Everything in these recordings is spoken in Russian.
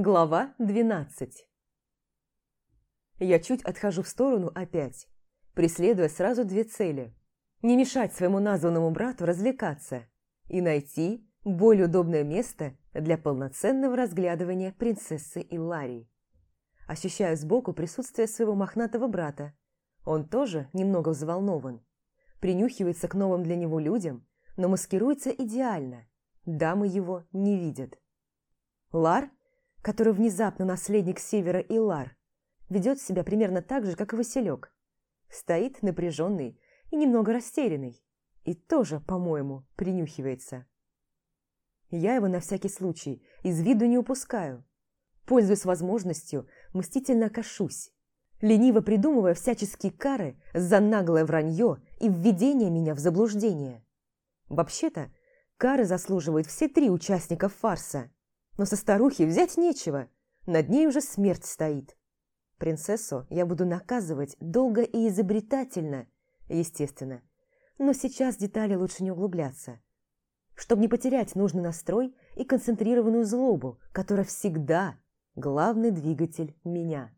Глава 12 Я чуть отхожу в сторону опять, преследуя сразу две цели. Не мешать своему названному брату развлекаться и найти более удобное место для полноценного разглядывания принцессы Илларии. Ощущаю сбоку присутствие своего мохнатого брата. Он тоже немного взволнован. Принюхивается к новым для него людям, но маскируется идеально. Дамы его не видят. Лар – который внезапно наследник Севера Илар, ведет себя примерно так же, как и Василек. Стоит напряженный и немного растерянный. И тоже, по-моему, принюхивается. Я его на всякий случай из виду не упускаю. Пользуясь возможностью, мстительно кашусь, лениво придумывая всяческие кары за наглое вранье и введение меня в заблуждение. Вообще-то, кары заслуживают все три участника фарса – но со старухи взять нечего, над ней уже смерть стоит. Принцессу я буду наказывать долго и изобретательно, естественно. Но сейчас детали лучше не углубляться. Чтобы не потерять нужный настрой и концентрированную злобу, которая всегда главный двигатель меня.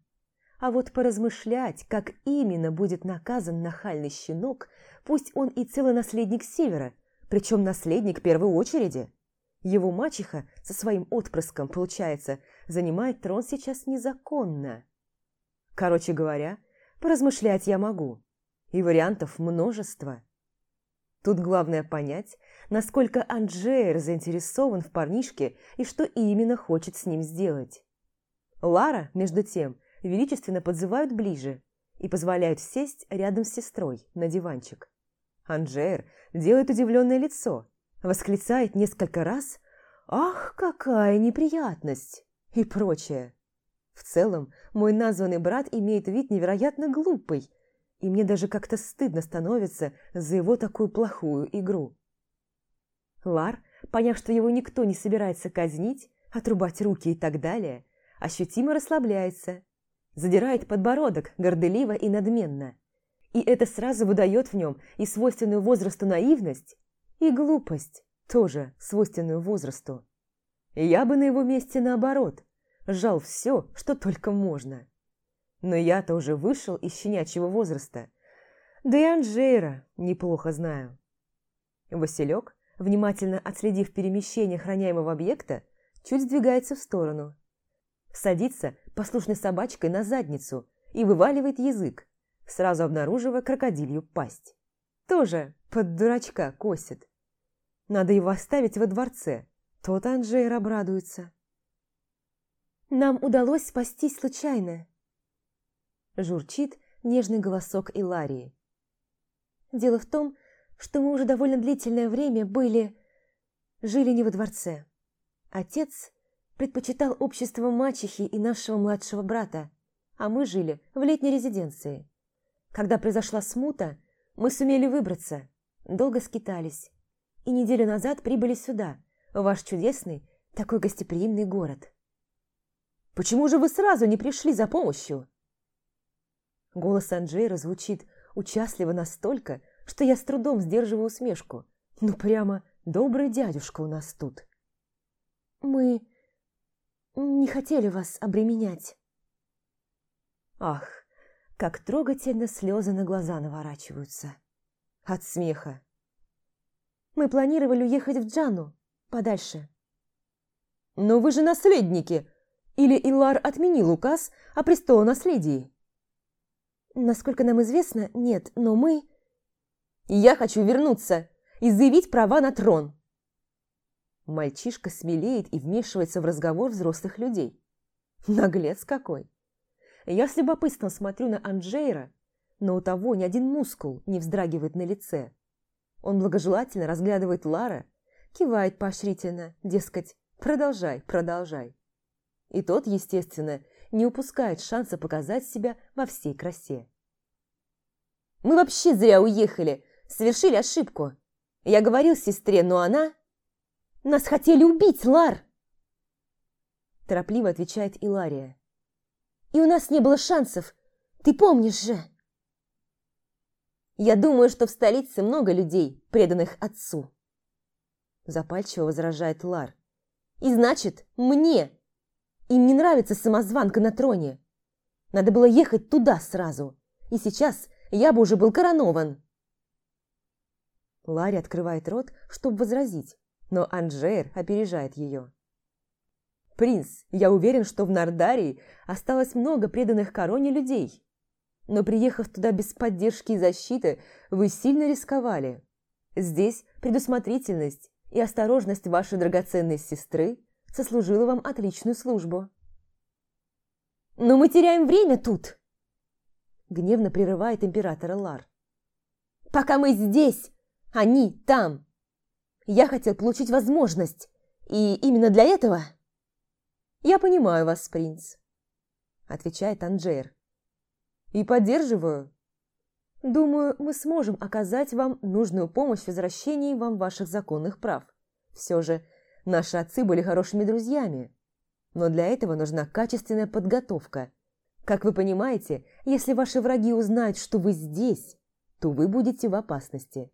А вот поразмышлять, как именно будет наказан нахальный щенок, пусть он и целый наследник Севера, причем наследник первой очереди – его мачеха со своим отпрыском, получается, занимает трон сейчас незаконно. Короче говоря, поразмышлять я могу. И вариантов множество. Тут главное понять, насколько Анджейр заинтересован в парнишке и что именно хочет с ним сделать. Лара, между тем, величественно подзывают ближе и позволяют сесть рядом с сестрой на диванчик. Анджейр делает удивленное лицо, восклицает несколько раз «Ах, какая неприятность!» и прочее. В целом, мой названный брат имеет вид невероятно глупый, и мне даже как-то стыдно становится за его такую плохую игру. Лар, поняв, что его никто не собирается казнить, отрубать руки и так далее, ощутимо расслабляется, задирает подбородок горделиво и надменно. И это сразу выдает в нем и свойственную возрасту наивность, и глупость, тоже свойственную возрасту. Я бы на его месте наоборот, сжал все, что только можно. Но я-то уже вышел из щенячьего возраста, да и Анжейра неплохо знаю. Василек, внимательно отследив перемещение охраняемого объекта, чуть сдвигается в сторону. Садится послушной собачкой на задницу и вываливает язык, сразу обнаруживая крокодилью пасть. Тоже под дурачка косит. Надо его оставить во дворце. Тот Анжейр обрадуется. «Нам удалось спастись случайно», – журчит нежный голосок Иларии. «Дело в том, что мы уже довольно длительное время были... жили не во дворце. Отец предпочитал общество мачехи и нашего младшего брата, а мы жили в летней резиденции. Когда произошла смута, мы сумели выбраться, долго скитались и неделю назад прибыли сюда, в ваш чудесный, такой гостеприимный город. Почему же вы сразу не пришли за помощью?» Голос Анджейра звучит участливо настолько, что я с трудом сдерживаю усмешку. Ну прямо добрый дядюшка у нас тут. «Мы не хотели вас обременять». Ах, как трогательно слезы на глаза наворачиваются. От смеха. Мы планировали уехать в Джану, подальше. Но вы же наследники. Или Илар отменил указ о престолонаследии? Насколько нам известно, нет, но мы... Я хочу вернуться и заявить права на трон. Мальчишка смелеет и вмешивается в разговор взрослых людей. Наглец какой. Я с любопытством смотрю на Анджейра, но у того ни один мускул не вздрагивает на лице. Он благожелательно разглядывает Лара, кивает поощрительно, дескать, продолжай, продолжай. И тот, естественно, не упускает шанса показать себя во всей красе. «Мы вообще зря уехали, совершили ошибку. Я говорил сестре, но она...» «Нас хотели убить, Лар!» Торопливо отвечает Илария. «И у нас не было шансов, ты помнишь же!» Я думаю, что в столице много людей, преданных отцу. Запальчиво возражает Лар. И значит, мне. Им не нравится самозванка на троне. Надо было ехать туда сразу. И сейчас я бы уже был коронован. Ларри открывает рот, чтобы возразить, но Анжеер опережает ее. «Принц, я уверен, что в Нардарии осталось много преданных короне людей. Но приехав туда без поддержки и защиты, вы сильно рисковали. Здесь предусмотрительность и осторожность вашей драгоценной сестры сослужила вам отличную службу». «Но мы теряем время тут!» Гневно прерывает императора Лар. «Пока мы здесь, они там. Я хотел получить возможность, и именно для этого...» «Я понимаю вас, принц», – отвечает Анджейр. «И поддерживаю. Думаю, мы сможем оказать вам нужную помощь в возвращении вам ваших законных прав. Все же, наши отцы были хорошими друзьями. Но для этого нужна качественная подготовка. Как вы понимаете, если ваши враги узнают, что вы здесь, то вы будете в опасности.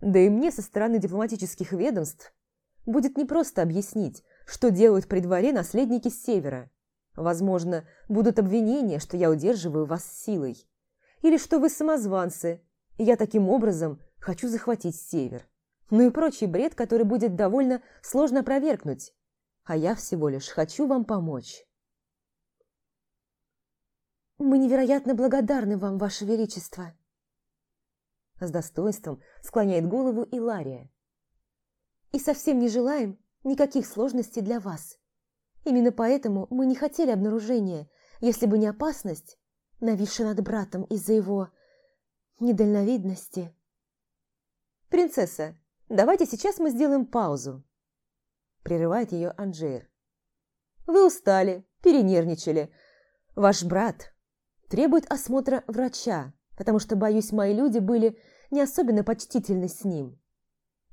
Да и мне со стороны дипломатических ведомств будет непросто объяснить, что делают при дворе наследники с севера. Возможно, будут обвинения, что я удерживаю вас силой. Или что вы самозванцы, и я таким образом хочу захватить север. Ну и прочий бред, который будет довольно сложно опровергнуть. А я всего лишь хочу вам помочь. «Мы невероятно благодарны вам, Ваше Величество!» С достоинством склоняет голову Илария. «И совсем не желаем никаких сложностей для вас. Именно поэтому мы не хотели обнаружения, если бы не опасность, нависшая над братом из-за его недальновидности. «Принцесса, давайте сейчас мы сделаем паузу», – прерывает ее Анжейр. «Вы устали, перенервничали. Ваш брат требует осмотра врача, потому что, боюсь, мои люди были не особенно почтительны с ним.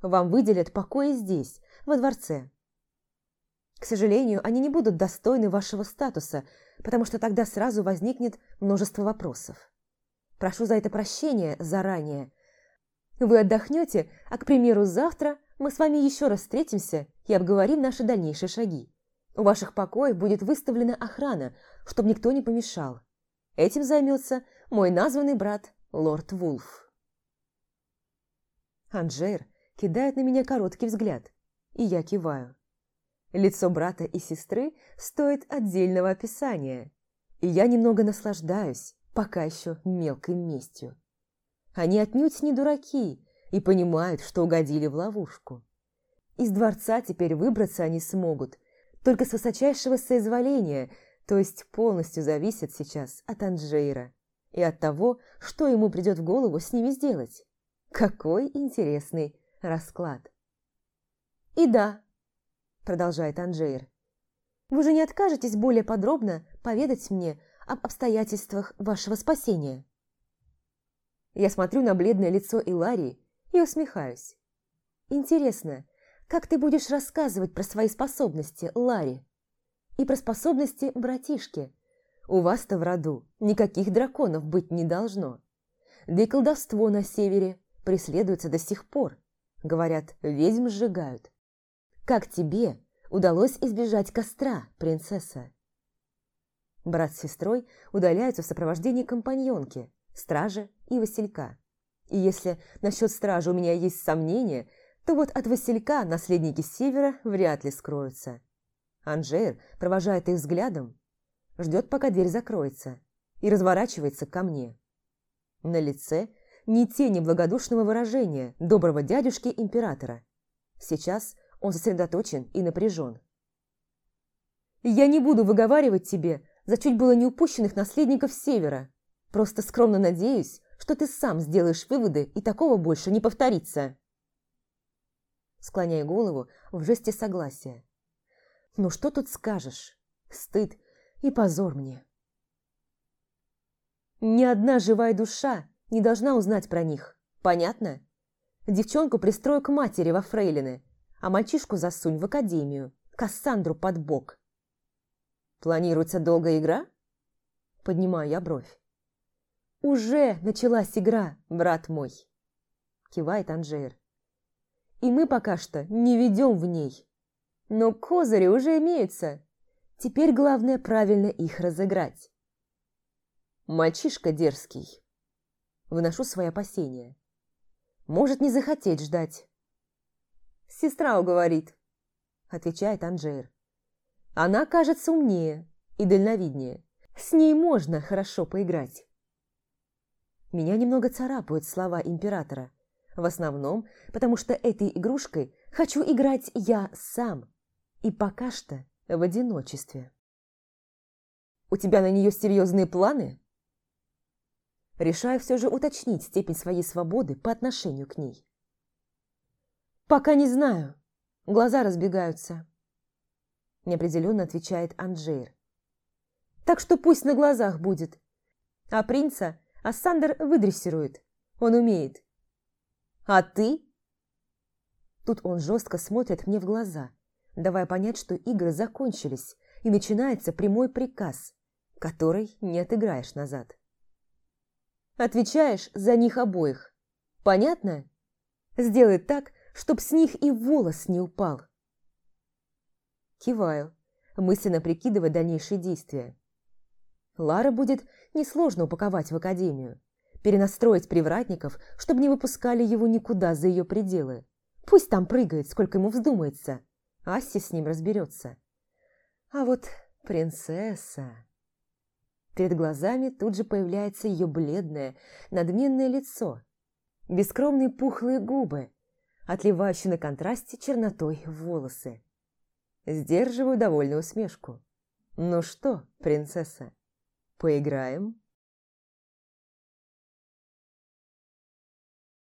Вам выделят покои здесь, во дворце. К сожалению, они не будут достойны вашего статуса, потому что тогда сразу возникнет множество вопросов. Прошу за это прощения заранее. Вы отдохнете, а, к примеру, завтра мы с вами еще раз встретимся и обговорим наши дальнейшие шаги. У ваших покоев будет выставлена охрана, чтобы никто не помешал. Этим займется мой названный брат, лорд Вулф. Анжейр кидает на меня короткий взгляд, и я киваю. Лицо брата и сестры стоит отдельного описания, и я немного наслаждаюсь, пока еще мелкой местью. Они отнюдь не дураки и понимают, что угодили в ловушку. Из дворца теперь выбраться они смогут, только с высочайшего соизволения, то есть полностью зависят сейчас от Анжейра и от того, что ему придет в голову с ними сделать. Какой интересный расклад. «И да», – продолжает Анжейр, – «вы же не откажетесь более подробно поведать мне об обстоятельствах вашего спасения?» Я смотрю на бледное лицо Иларии и усмехаюсь. «Интересно, как ты будешь рассказывать про свои способности, Ларри? И про способности братишки? У вас-то в роду никаких драконов быть не должно. Да и колдовство на севере преследуется до сих пор. Говорят, ведьм сжигают. Как тебе удалось избежать костра, принцесса? Брат с сестрой удаляются в сопровождении компаньонки, стража и Василька. И если насчет стражи у меня есть сомнения, то вот от Василька наследники Севера вряд ли скроются. Анжеер провожает их взглядом, ждет, пока дверь закроется, и разворачивается ко мне. На лице ни тени благодушного выражения доброго дядюшки императора. Сейчас он сосредоточен и напряжен. «Я не буду выговаривать тебе за чуть было не упущенных наследников Севера. Просто скромно надеюсь, что ты сам сделаешь выводы, и такого больше не повторится». Склоняя голову в жесте согласия. «Ну что тут скажешь? Стыд и позор мне». Ни одна живая душа не должна узнать про них, понятно? Девчонку пристрою к матери во фрейлины, а мальчишку засунь в академию, Кассандру под бок. Планируется долгая игра? Поднимаю я бровь. Уже началась игра, брат мой, кивает Анжейр. И мы пока что не ведем в ней. Но козыри уже имеются. Теперь главное правильно их разыграть. Мальчишка дерзкий. Выношу свои опасения. Может не захотеть ждать. Сестра уговорит, отвечает Анжейр. Она кажется умнее и дальновиднее. С ней можно хорошо поиграть. Меня немного царапают слова императора. В основном, потому что этой игрушкой хочу играть я сам. И пока что в одиночестве. «У тебя на нее серьезные планы?» Решаю все же уточнить степень своей свободы по отношению к ней. «Пока не знаю. Глаза разбегаются», – неопределенно отвечает Анджейр. «Так что пусть на глазах будет. А принца Ассандер выдрессирует. Он умеет. А ты?» Тут он жестко смотрит мне в глаза – давая понять, что игры закончились, и начинается прямой приказ, который не отыграешь назад. Отвечаешь за них обоих. Понятно? Сделай так, чтоб с них и волос не упал. Киваю, мысленно прикидывая дальнейшие действия. Лара будет несложно упаковать в академию, перенастроить привратников, чтобы не выпускали его никуда за ее пределы. Пусть там прыгает, сколько ему вздумается, Асси с ним разберется. А вот принцесса... Перед глазами тут же появляется ее бледное, надменное лицо, бескромные пухлые губы, отливающие на контрасте чернотой волосы. Сдерживаю довольную усмешку. «Ну что, принцесса, поиграем?»